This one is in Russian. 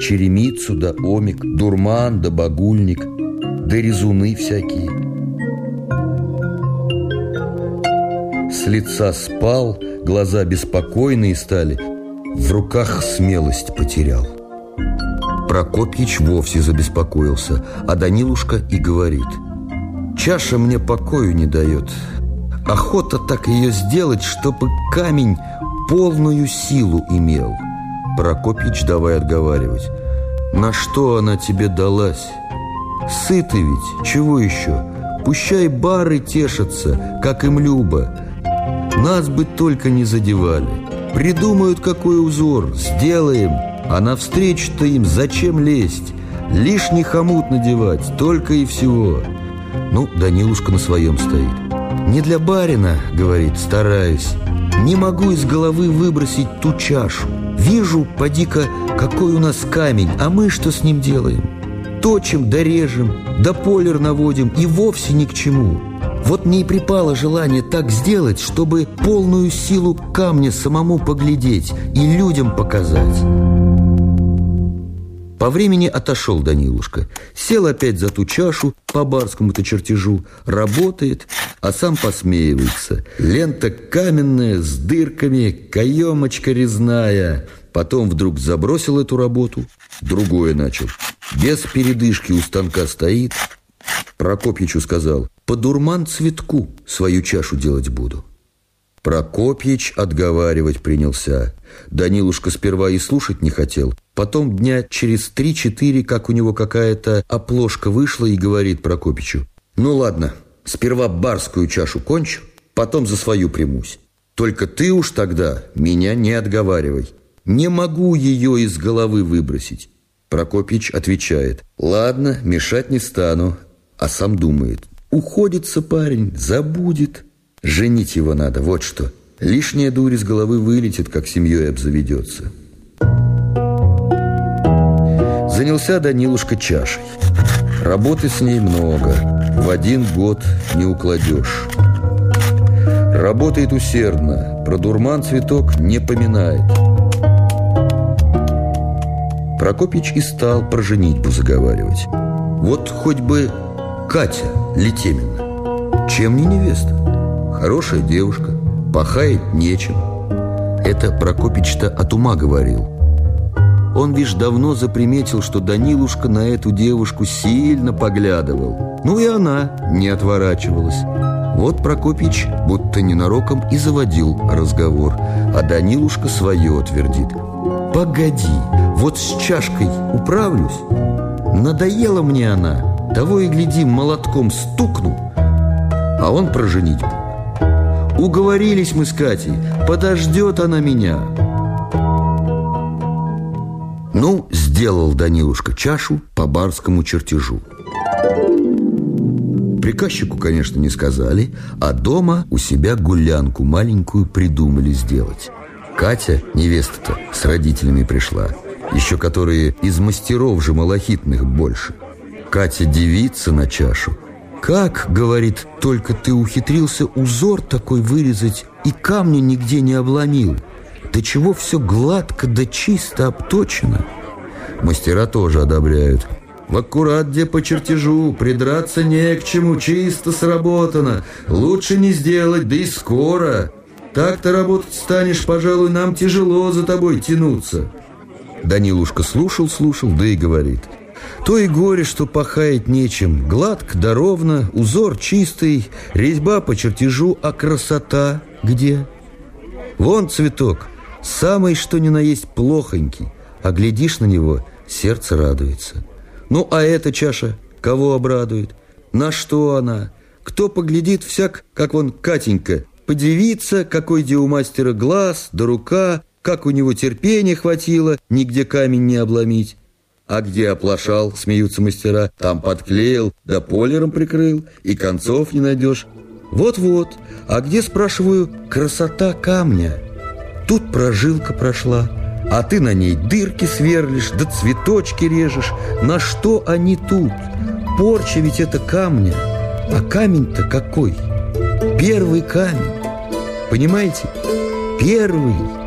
Черемицу да омик, дурман да багульник, да резуны всякие. С лица спал, глаза беспокойные стали, в руках смелость потерял. Прокопьич вовсе забеспокоился, а Данилушка и говорит «Чаша мне покою не дает. Охота так ее сделать, чтобы камень полную силу имел». Прокопьич давай отговаривать «На что она тебе далась? Сыты ведь, чего еще? Пущай бары тешатся, как им любо. Нас бы только не задевали. Придумают какой узор, сделаем, а навстречу-то им зачем лезть? Лишний хомут надевать, только и всего. Ну, Данилушка на своем стоит. «Не для барина, — говорит, — стараюсь. Не могу из головы выбросить ту чашу. Вижу, поди-ка, какой у нас камень, а мы что с ним делаем? Точим да режем, да полер наводим, и вовсе ни к чему. Вот мне и припало желание так сделать, чтобы полную силу камня самому поглядеть и людям показать. По времени отошел Данилушка, сел опять за ту чашу по барскому-то чертежу, работает, а сам посмеивается. Лента каменная, с дырками, каемочка резная. Потом вдруг забросил эту работу, другое начал. Без передышки у станка стоит. Прокопьичу сказал, по дурман цветку свою чашу делать буду. Прокопьич отговаривать принялся. Данилушка сперва и слушать не хотел. Потом дня через три-четыре, как у него какая-то оплошка вышла, и говорит Прокопичу. «Ну ладно, сперва барскую чашу кончу, потом за свою примусь. Только ты уж тогда меня не отговаривай. Не могу ее из головы выбросить». Прокопич отвечает. «Ладно, мешать не стану». А сам думает. «Уходится парень, забудет». Женить его надо, вот что. Лишняя дурь из головы вылетит, как семьей обзаведется. Занялся Данилушка чашей. Работы с ней много. В один год не укладешь. Работает усердно. Про дурман цветок не поминает. Прокопич и стал про женитьбу заговаривать. Вот хоть бы Катя Летемина. Чем не невеста? Хорошая девушка, пахает нечем. Это Прокопич-то от ума говорил. Он лишь давно заприметил, что Данилушка на эту девушку сильно поглядывал. Ну и она не отворачивалась. Вот Прокопич будто ненароком и заводил разговор, а Данилушка свое твердит. «Погоди, вот с чашкой управлюсь. Надоела мне она, того и гляди, молотком стукну, а он про женитьбу. Уговорились мы с Катей, подождет она меня. Ну, сделал Данилушка чашу по барскому чертежу. Приказчику, конечно, не сказали, а дома у себя гулянку маленькую придумали сделать. Катя, невеста-то, с родителями пришла, еще которые из мастеров же малахитных больше. Катя девица на чашу, «Как, — говорит, — только ты ухитрился узор такой вырезать и камня нигде не обломил? Да чего все гладко да чисто обточено?» Мастера тоже одобряют. В аккурат где по чертежу, придраться не к чему, чисто сработано. Лучше не сделать, да и скоро. Так-то работать станешь, пожалуй, нам тяжело за тобой тянуться. Данилушка слушал, слушал, да и говорит – то и горе, что пахает нечем. Гладко да ровно, узор чистый, резьба по чертежу, а красота где? Вон цветок, самый что ни на есть плохонький, а глядишь на него, сердце радуется. Ну, а эта чаша кого обрадует? На что она? Кто поглядит всяк, как вон Катенька, подивится, какой где у мастера глаз да рука, как у него терпения хватило, нигде камень не обломить. А где оплошал, смеются мастера, там подклеил, да полером прикрыл, и концов не найдешь. Вот-вот, а где, спрашиваю, красота камня? Тут прожилка прошла, а ты на ней дырки сверлишь, да цветочки режешь. На что они тут? Порча ведь это камня. А камень-то какой? Первый камень. Понимаете? Первый.